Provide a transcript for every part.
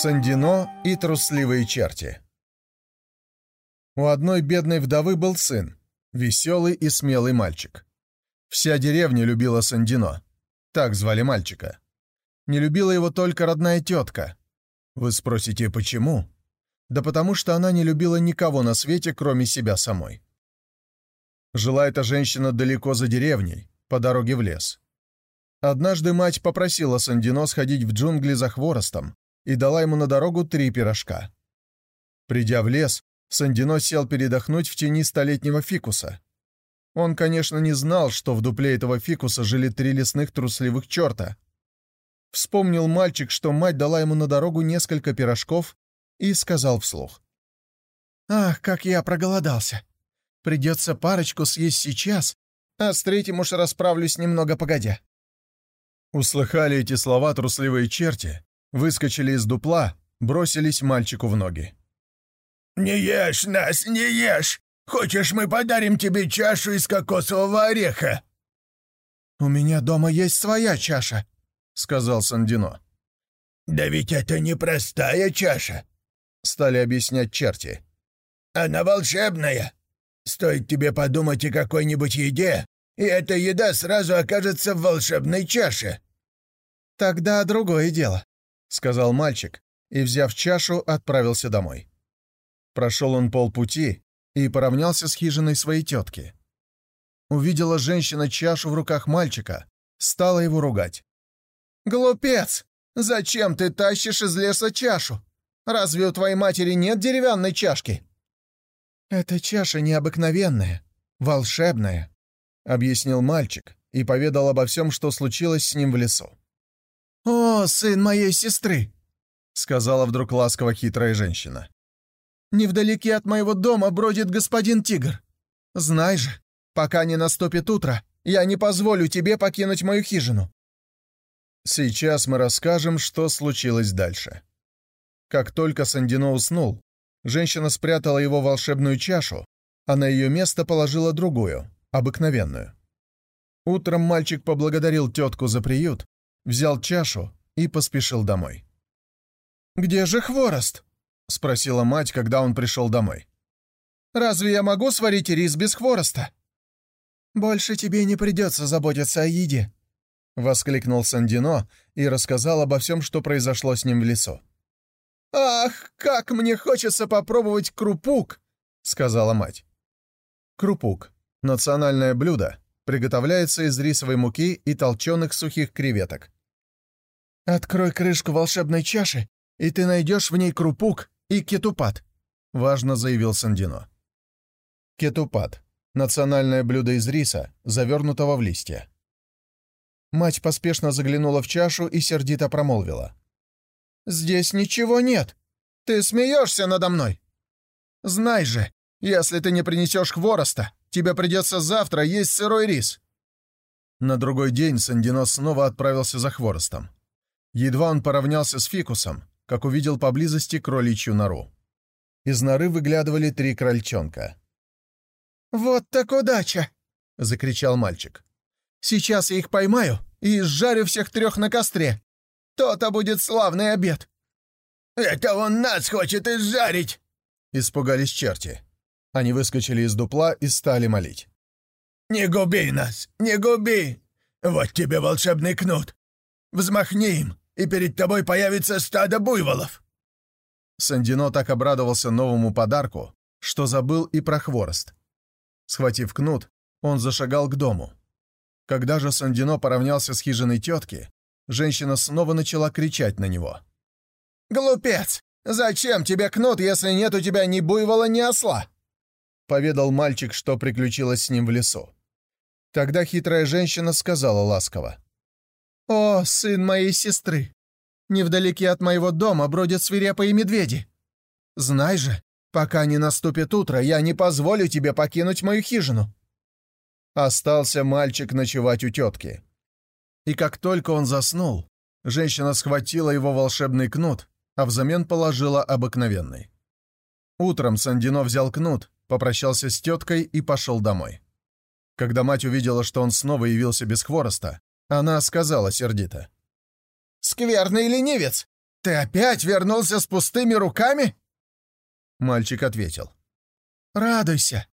Сандино и трусливые черти У одной бедной вдовы был сын, веселый и смелый мальчик. Вся деревня любила Сандино. Так звали мальчика. Не любила его только родная тетка. Вы спросите, почему? Да потому что она не любила никого на свете, кроме себя самой. Жила эта женщина далеко за деревней, по дороге в лес. Однажды мать попросила Сандино сходить в джунгли за хворостом, и дала ему на дорогу три пирожка. Придя в лес, Сандино сел передохнуть в тени столетнего фикуса. Он, конечно, не знал, что в дупле этого фикуса жили три лесных трусливых черта. Вспомнил мальчик, что мать дала ему на дорогу несколько пирожков и сказал вслух. «Ах, как я проголодался! Придется парочку съесть сейчас, а с третьим уж расправлюсь немного погодя». Услыхали эти слова трусливые черти выскочили из дупла, бросились мальчику в ноги. «Не ешь нас, не ешь! Хочешь, мы подарим тебе чашу из кокосового ореха?» «У меня дома есть своя чаша», — сказал Сандино. «Да ведь это не простая чаша», — стали объяснять черти. «Она волшебная. Стоит тебе подумать о какой-нибудь еде, и эта еда сразу окажется в волшебной чаше». «Тогда другое дело. — сказал мальчик и, взяв чашу, отправился домой. Прошел он полпути и поравнялся с хижиной своей тетки. Увидела женщина чашу в руках мальчика, стала его ругать. «Глупец! Зачем ты тащишь из леса чашу? Разве у твоей матери нет деревянной чашки?» «Эта чаша необыкновенная, волшебная», — объяснил мальчик и поведал обо всем, что случилось с ним в лесу. «О, сын моей сестры!» — сказала вдруг ласково хитрая женщина. «Невдалеке от моего дома бродит господин тигр. Знай же, пока не наступит утро, я не позволю тебе покинуть мою хижину». Сейчас мы расскажем, что случилось дальше. Как только Сандино уснул, женщина спрятала его волшебную чашу, а на ее место положила другую, обыкновенную. Утром мальчик поблагодарил тетку за приют взял чашу и поспешил домой. «Где же хворост?» — спросила мать, когда он пришел домой. «Разве я могу сварить рис без хвороста?» «Больше тебе не придется заботиться о еде», — воскликнул Сандино и рассказал обо всем, что произошло с ним в лесу. «Ах, как мне хочется попробовать крупук!» — сказала мать. Крупук — национальное блюдо, приготовляется из рисовой муки и толченых сухих креветок. «Открой крышку волшебной чаши, и ты найдешь в ней крупук и кетупат», — важно заявил Сандино. Кетупат — национальное блюдо из риса, завернутого в листья. Мать поспешно заглянула в чашу и сердито промолвила. «Здесь ничего нет. Ты смеешься надо мной. Знай же, если ты не принесешь хвороста, тебе придется завтра есть сырой рис». На другой день Сандино снова отправился за хворостом. Едва он поравнялся с фикусом, как увидел поблизости кроличью нору. Из норы выглядывали три крольчонка. «Вот так удача!» — закричал мальчик. «Сейчас я их поймаю и сжарю всех трех на костре. То-то будет славный обед!» «Это он нас хочет изжарить!» — испугались черти. Они выскочили из дупла и стали молить. «Не губи нас! Не губи! Вот тебе волшебный кнут! Взмахни им, и перед тобой появится стадо буйволов!» Сандино так обрадовался новому подарку, что забыл и про хворост. Схватив кнут, он зашагал к дому. Когда же Сандино поравнялся с хижиной тетки, женщина снова начала кричать на него. «Глупец! Зачем тебе кнут, если нет у тебя ни буйвола, ни осла?» Поведал мальчик, что приключилось с ним в лесу. Тогда хитрая женщина сказала ласково. «О, сын моей сестры! Невдалеке от моего дома бродят свирепые медведи. Знай же, пока не наступит утро, я не позволю тебе покинуть мою хижину». Остался мальчик ночевать у тетки. И как только он заснул, женщина схватила его волшебный кнут, а взамен положила обыкновенный. Утром Сандино взял кнут, попрощался с теткой и пошел домой. Когда мать увидела, что он снова явился без хвороста, она сказала сердито. «Скверный ленивец! Ты опять вернулся с пустыми руками?» Мальчик ответил. «Радуйся!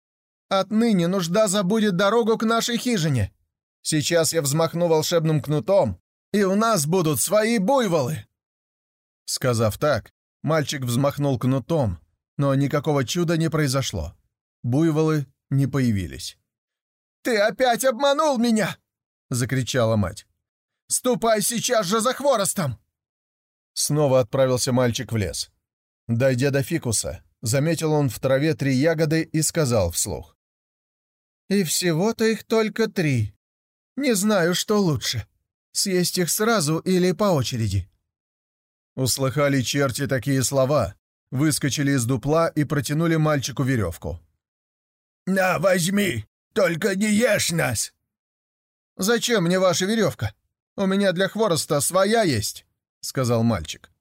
Отныне нужда забудет дорогу к нашей хижине. Сейчас я взмахну волшебным кнутом, и у нас будут свои буйволы!» Сказав так, мальчик взмахнул кнутом, но никакого чуда не произошло. Буйволы не появились. «Ты опять обманул меня!» — закричала мать. «Ступай сейчас же за хворостом!» Снова отправился мальчик в лес. Дойдя до фикуса, заметил он в траве три ягоды и сказал вслух. «И всего-то их только три. Не знаю, что лучше, съесть их сразу или по очереди». Услыхали черти такие слова, выскочили из дупла и протянули мальчику веревку. «На, возьми! Только не ешь нас!» «Зачем мне ваша веревка? У меня для хвороста своя есть», — сказал мальчик.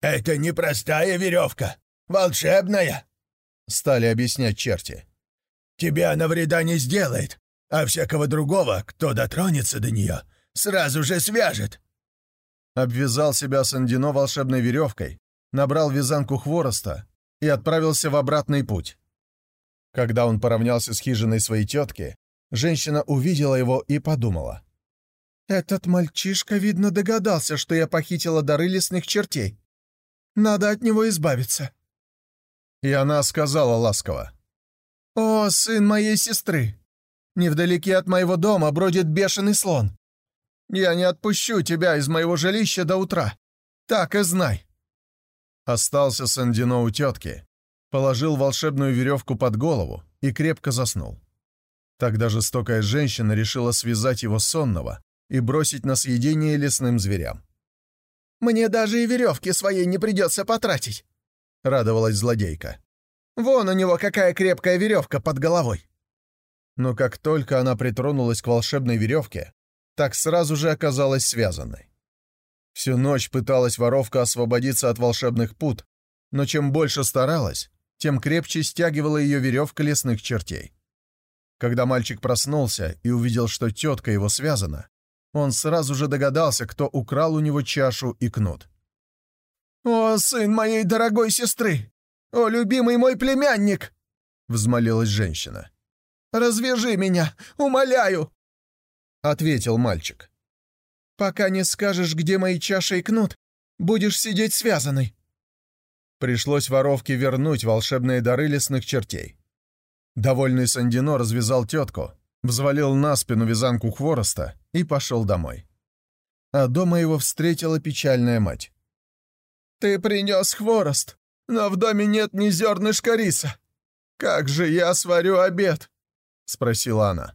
«Это не простая веревка, волшебная», — стали объяснять черти. «Тебе она вреда не сделает, а всякого другого, кто дотронется до нее, сразу же свяжет». Обвязал себя Сандино волшебной веревкой, набрал вязанку хвороста и отправился в обратный путь. Когда он поравнялся с хижиной своей тетки, женщина увидела его и подумала. «Этот мальчишка, видно, догадался, что я похитила дары лесных чертей. Надо от него избавиться». И она сказала ласково. «О, сын моей сестры! Невдалеке от моего дома бродит бешеный слон. Я не отпущу тебя из моего жилища до утра. Так и знай». Остался Сандино у тетки, положил волшебную веревку под голову и крепко заснул. Тогда жестокая женщина решила связать его сонного и бросить на съедение лесным зверям. «Мне даже и веревки своей не придется потратить», — радовалась злодейка. «Вон у него какая крепкая веревка под головой». Но как только она притронулась к волшебной веревке, так сразу же оказалась связанной. Всю ночь пыталась воровка освободиться от волшебных пут, но чем больше старалась, тем крепче стягивала ее веревка лесных чертей. Когда мальчик проснулся и увидел, что тетка его связана, он сразу же догадался, кто украл у него чашу и кнут. «О, сын моей дорогой сестры! О, любимый мой племянник!» — взмолилась женщина. «Развяжи меня, умоляю!» — ответил мальчик. «Пока не скажешь, где мои чаши и кнут, будешь сидеть связанный. Пришлось воровке вернуть волшебные дары лесных чертей. Довольный Сандино развязал тетку, взвалил на спину вязанку хвороста и пошел домой. А дома его встретила печальная мать. «Ты принес хворост, но в доме нет ни зернышка риса. Как же я сварю обед?» — спросила она.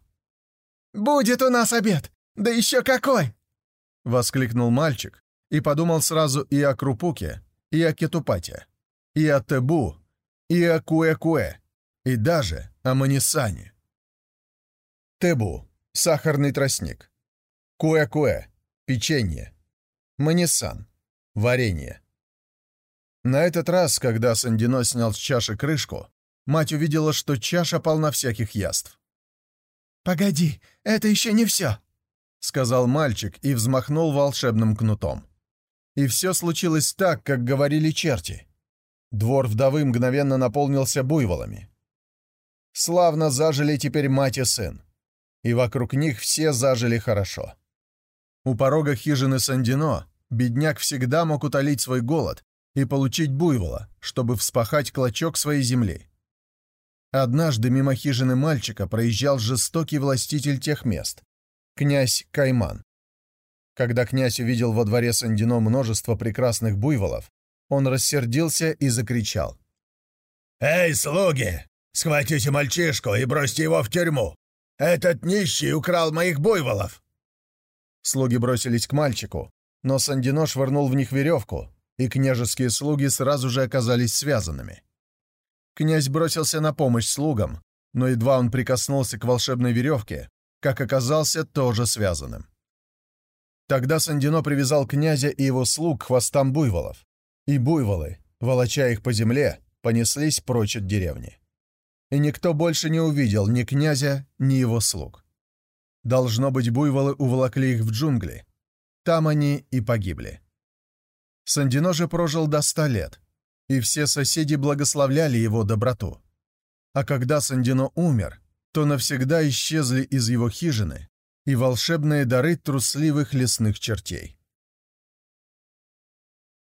«Будет у нас обед, да еще какой!» — воскликнул мальчик и подумал сразу и о Крупуке, и о Кетупате и о Тебу, и о Куэ-Куэ, и даже о Манисане. Тебу — сахарный тростник. Куэ-Куэ — печенье. Манисан — варенье. На этот раз, когда Сандино снял с чаши крышку, мать увидела, что чаша полна всяких яств. «Погоди, это еще не все», — сказал мальчик и взмахнул волшебным кнутом. И все случилось так, как говорили черти. Двор вдовы мгновенно наполнился буйволами. Славно зажили теперь мать и сын. И вокруг них все зажили хорошо. У порога хижины Сандино бедняк всегда мог утолить свой голод и получить буйвола, чтобы вспахать клочок своей земли. Однажды мимо хижины мальчика проезжал жестокий властитель тех мест, князь Кайман. Когда князь увидел во дворе Сандино множество прекрасных буйволов, он рассердился и закричал. «Эй, слуги! Схватите мальчишку и бросьте его в тюрьму! Этот нищий украл моих буйволов!» Слуги бросились к мальчику, но Сандино швырнул в них веревку, и княжеские слуги сразу же оказались связанными. Князь бросился на помощь слугам, но едва он прикоснулся к волшебной веревке, как оказался тоже связанным. Тогда Сандино привязал князя и его слуг к хвостам буйволов, и буйволы, волоча их по земле, понеслись прочь от деревни. И никто больше не увидел ни князя, ни его слуг. Должно быть, буйволы уволокли их в джунгли. Там они и погибли. Сандино же прожил до ста лет, и все соседи благословляли его доброту. А когда Сандино умер, то навсегда исчезли из его хижины и волшебные дары трусливых лесных чертей.